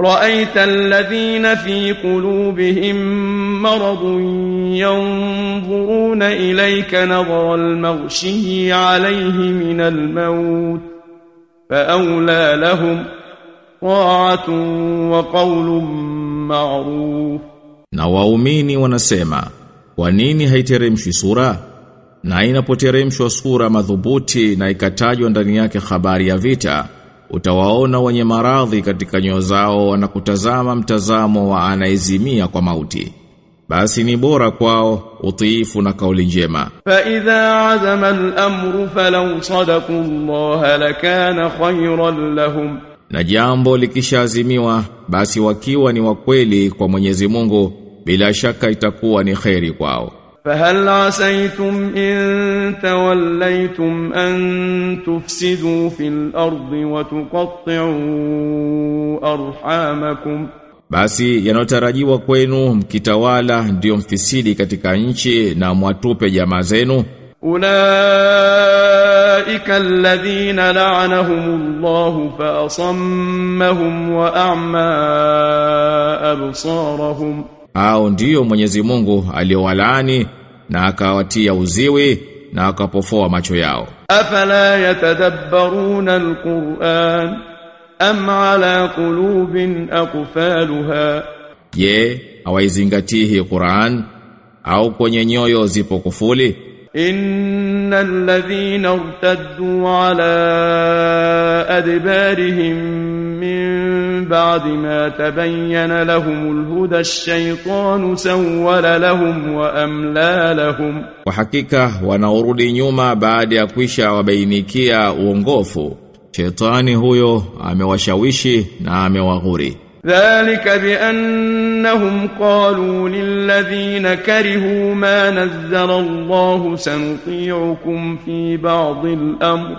رأيت الذين في قلوبهم مرض ينظرون إليك نظر المغشي عليه من الموت فأولى لهم طاعة وقول معروف Na waumini wanasema, kwa nini haiteremshwi sura? Na inapoteremshwa sura madhubuti na ikatajwa ndani yake habari ya vita, utawaona wenye maradhi katika nyoyo zao wanakutazama mtazamo wa anaezimia kwa mauti. Basi ni bora kwao utiifu na kauli njema. Fa idha azama al-amru falaw sadaku Allah lakana khayran lahum. Na jambo likishazimiwa basi wakiwa ni wakweli kwa Mwenyezi Mungu bila shaka itakuwa ni kheri kwao. فهل عسيتم ان توليتم ان تفسدوا في الأرض وتقطعوا ارحامكم basi yanayotarajiwa kwenu mkitawala ndiyo mfisidi katika nchi na mwatupe jamaa zenu ulaika alladhina la'anahumullahu fa asammahum wa a'ma absarahum au ndiyo Mwenyezi Mungu aliowalaani na akawatia uziwi na akapofoa macho yao. Afala yatadabbaruna alquran am ala qulubin aqfalha ye hawaizingatii Qur'an au kwenye nyoyo zipo kufuli? إن الذين ارتدوا على أدبارهم من بعد ما تبين لهم الهدى الشيطان سول لهم وأملى لهم Kwa hakika wanaorudi nyuma baada ya kwisha wabainikia uongofu. Shetani huyo amewashawishi na amewaghuri. ذلك بأنهم قالوا للذين كرهوا ما نزل الله سنطيعكم في بعض الأمر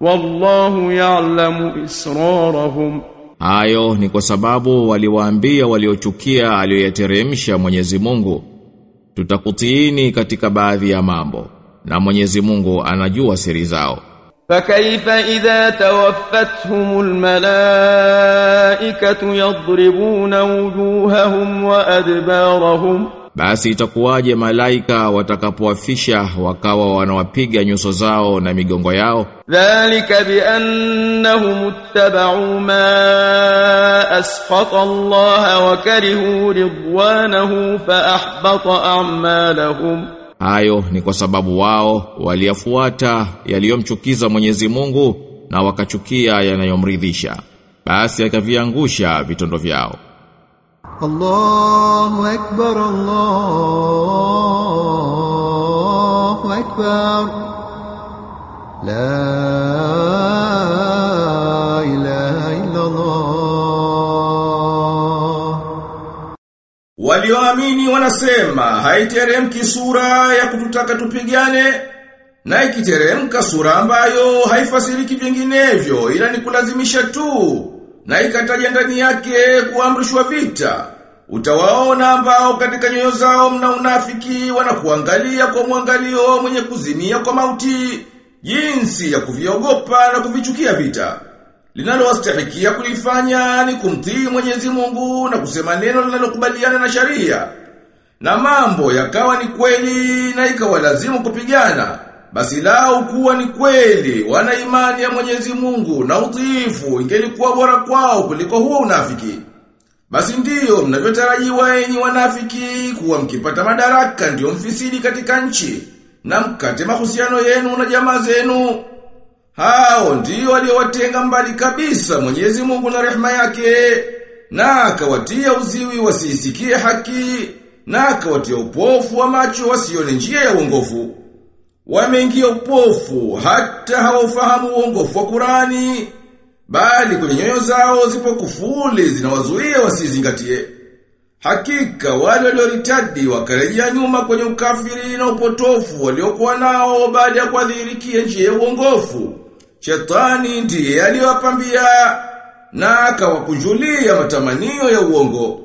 والله يعلم إسرارهم Hayo ni kwa sababu waliwaambia waliochukia aliyoyateremsha Mwenyezi Mungu tutakutiini katika baadhi ya mambo na Mwenyezi Mungu anajua siri zao. فكيف إذا توفتهم الملائكة يضربون وجوههم وأدبارهم basi itakuwaje malaika watakapowafisha wakawa wanawapiga nyuso zao na migongo yao dhalika bi annahum ittaba'u ma asqata Allah wa karihu ridwanahu fa ahbata a'malahum hayo ni kwa sababu wao waliyafuata yaliyomchukiza Mwenyezi Mungu na wakachukia yanayomridhisha. Basi akaviangusha vitondo vyao. Allahu akbar Allahu akbar. La Walioamini wanasema haiteremki sura ya kututaka tupigane na ikiteremka sura ambayo haifasiriki vinginevyo ila ni kulazimisha tu na ikataja ndani yake kuamrishwa vita. Utawaona ambao katika nyoyo zao mna unafiki wanakuangalia kwa mwangalio mwenye kuzimia kwa mauti jinsi ya kuviogopa na kuvichukia vita. Linalowastahikia kulifanya ni kumtii Mwenyezi Mungu na kusema neno linalokubaliana na sharia. Na mambo yakawa ni kweli na ikawa lazima kupigana. Basi lao kuwa ni kweli wana imani ya Mwenyezi Mungu na utiifu ingelikuwa bora kwao kuliko huo unafiki. Basi ndiyo mnavyotarajiwa enyi wanafiki kuwa mkipata madaraka ndiyo mfisidi katika nchi na mkate mahusiano yenu na jamaa zenu. Hao ndio waliowatenga mbali kabisa Mwenyezi Mungu na rehema yake na akawatia uziwi wasisikie haki na akawatia upofu wa macho wasione njia ya uongofu. Wameingia upofu hata hawafahamu uongofu wa Qurani bali kwenye nyoyo zao zipo kufuli zinawazuia wasizingatie. Hakika wale walioritadi wakarejea nyuma kwenye ukafiri na upotofu waliokuwa nao baada ya kuadhirikia njia ya uongofu. Shetani ndiye aliwapambia na akawakunjulia matamanio ya uongo.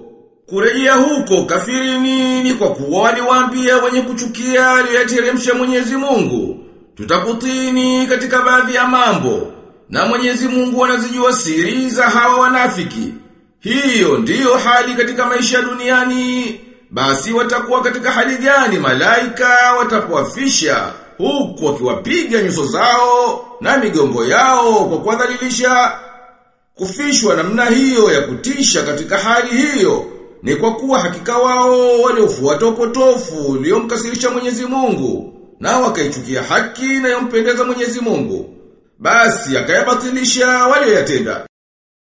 Kurejea huko kafirini ni kwa kuwa waliwaambia wenye kuchukia aliyoyateremsha Mwenyezi Mungu. Tutakutini katika baadhi ya mambo na Mwenyezi Mungu anazijua siri za hawa wanafiki. Hiyo ndiyo hali katika maisha duniani. Basi watakuwa katika hali gani malaika watapowafisha huku wakiwapiga nyuso zao na migongo yao kwa kuwadhalilisha. Kufishwa namna hiyo ya kutisha katika hali hiyo ni kwa kuwa hakika wao waliofuata upotofu uliomkasirisha Mwenyezi Mungu na wakaichukia haki inayompendeza Mwenyezi Mungu. Basi akayabatilisha walioyatenda.